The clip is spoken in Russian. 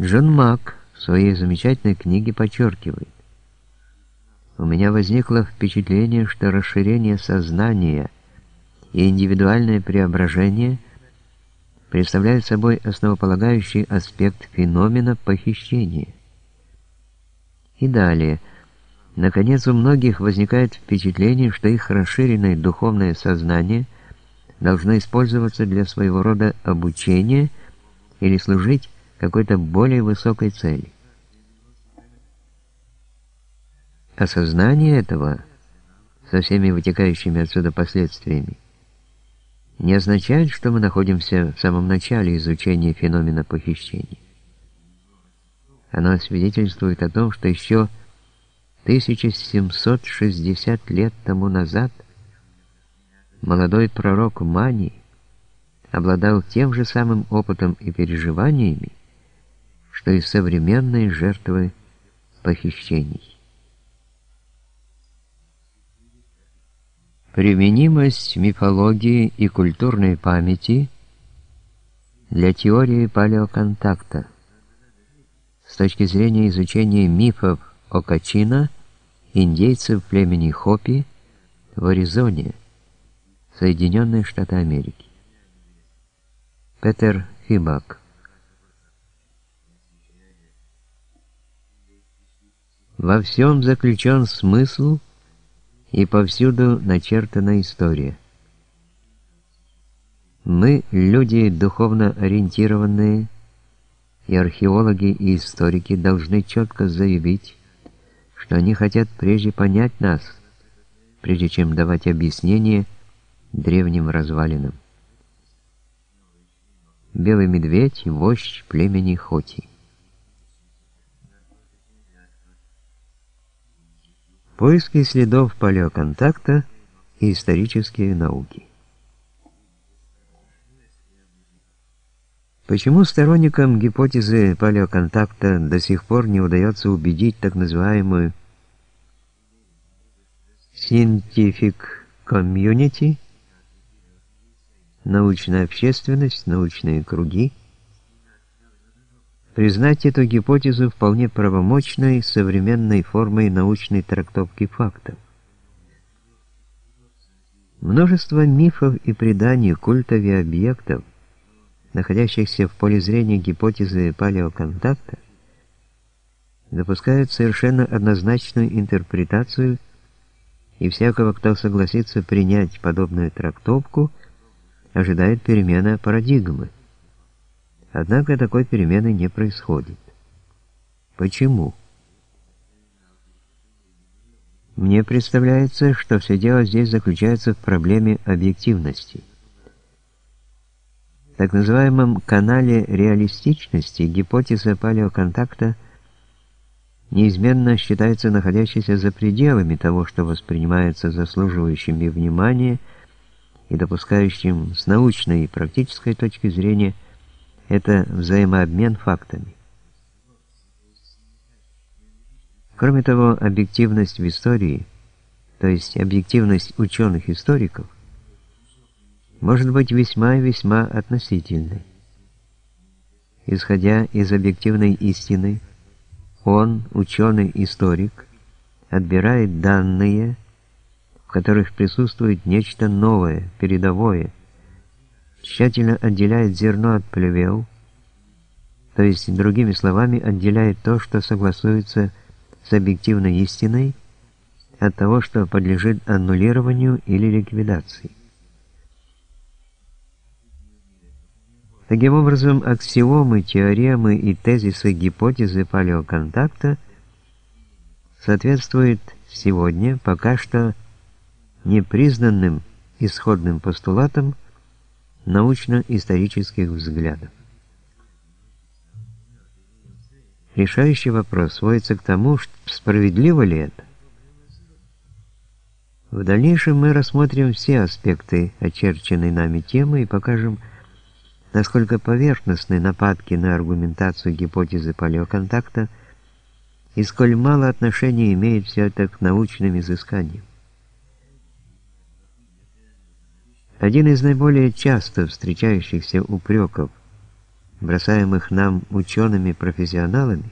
Джон Мак в своей замечательной книге подчеркивает, у меня возникло впечатление, что расширение сознания и индивидуальное преображение представляют собой основополагающий аспект феномена похищения. И далее, наконец, у многих возникает впечатление, что их расширенное духовное сознание должно использоваться для своего рода обучения или служить какой-то более высокой цели. Осознание этого со всеми вытекающими отсюда последствиями не означает, что мы находимся в самом начале изучения феномена похищения. Оно свидетельствует о том, что еще 1760 лет тому назад молодой пророк Мани обладал тем же самым опытом и переживаниями, что и современные жертвы похищений. Применимость мифологии и культурной памяти для теории палеоконтакта с точки зрения изучения мифов о Качино, индейцев племени Хопи в Аризоне, Соединенные Штаты Америки. Петер Фибак Во всем заключен смысл – и повсюду начертана история. Мы, люди духовно ориентированные, и археологи и историки должны четко заявить, что они хотят прежде понять нас, прежде чем давать объяснение древним развалинам. Белый медведь – вождь племени Хоти. Поиски следов палеоконтакта и исторические науки. Почему сторонникам гипотезы палеоконтакта до сих пор не удается убедить так называемую scientific community, научная общественность, научные круги, признать эту гипотезу вполне правомочной современной формой научной трактовки фактов. Множество мифов и преданий культов и объектов, находящихся в поле зрения гипотезы палеоконтакта, допускают совершенно однозначную интерпретацию, и всякого, кто согласится принять подобную трактовку, ожидает перемена парадигмы. Однако такой перемены не происходит. Почему? Мне представляется, что все дело здесь заключается в проблеме объективности. В так называемом канале реалистичности гипотеза палеоконтакта неизменно считается находящейся за пределами того, что воспринимается заслуживающими внимания и допускающим с научной и практической точки зрения – это взаимообмен фактами. Кроме того, объективность в истории, то есть объективность ученых-историков, может быть весьма и весьма относительной. Исходя из объективной истины, он, ученый-историк, отбирает данные, в которых присутствует нечто новое, передовое, тщательно отделяет зерно от плевел, то есть, другими словами, отделяет то, что согласуется с объективной истиной, от того, что подлежит аннулированию или ликвидации. Таким образом, аксиомы, теоремы и тезисы гипотезы палеоконтакта соответствуют сегодня пока что непризнанным исходным постулатам научно-исторических взглядов. Решающий вопрос сводится к тому, справедливо ли это. В дальнейшем мы рассмотрим все аспекты очерченной нами темы и покажем, насколько поверхностны нападки на аргументацию гипотезы палеоконтакта и сколь мало отношения имеет все это к научным изысканиям. Один из наиболее часто встречающихся упреков бросаемых нам учеными-профессионалами,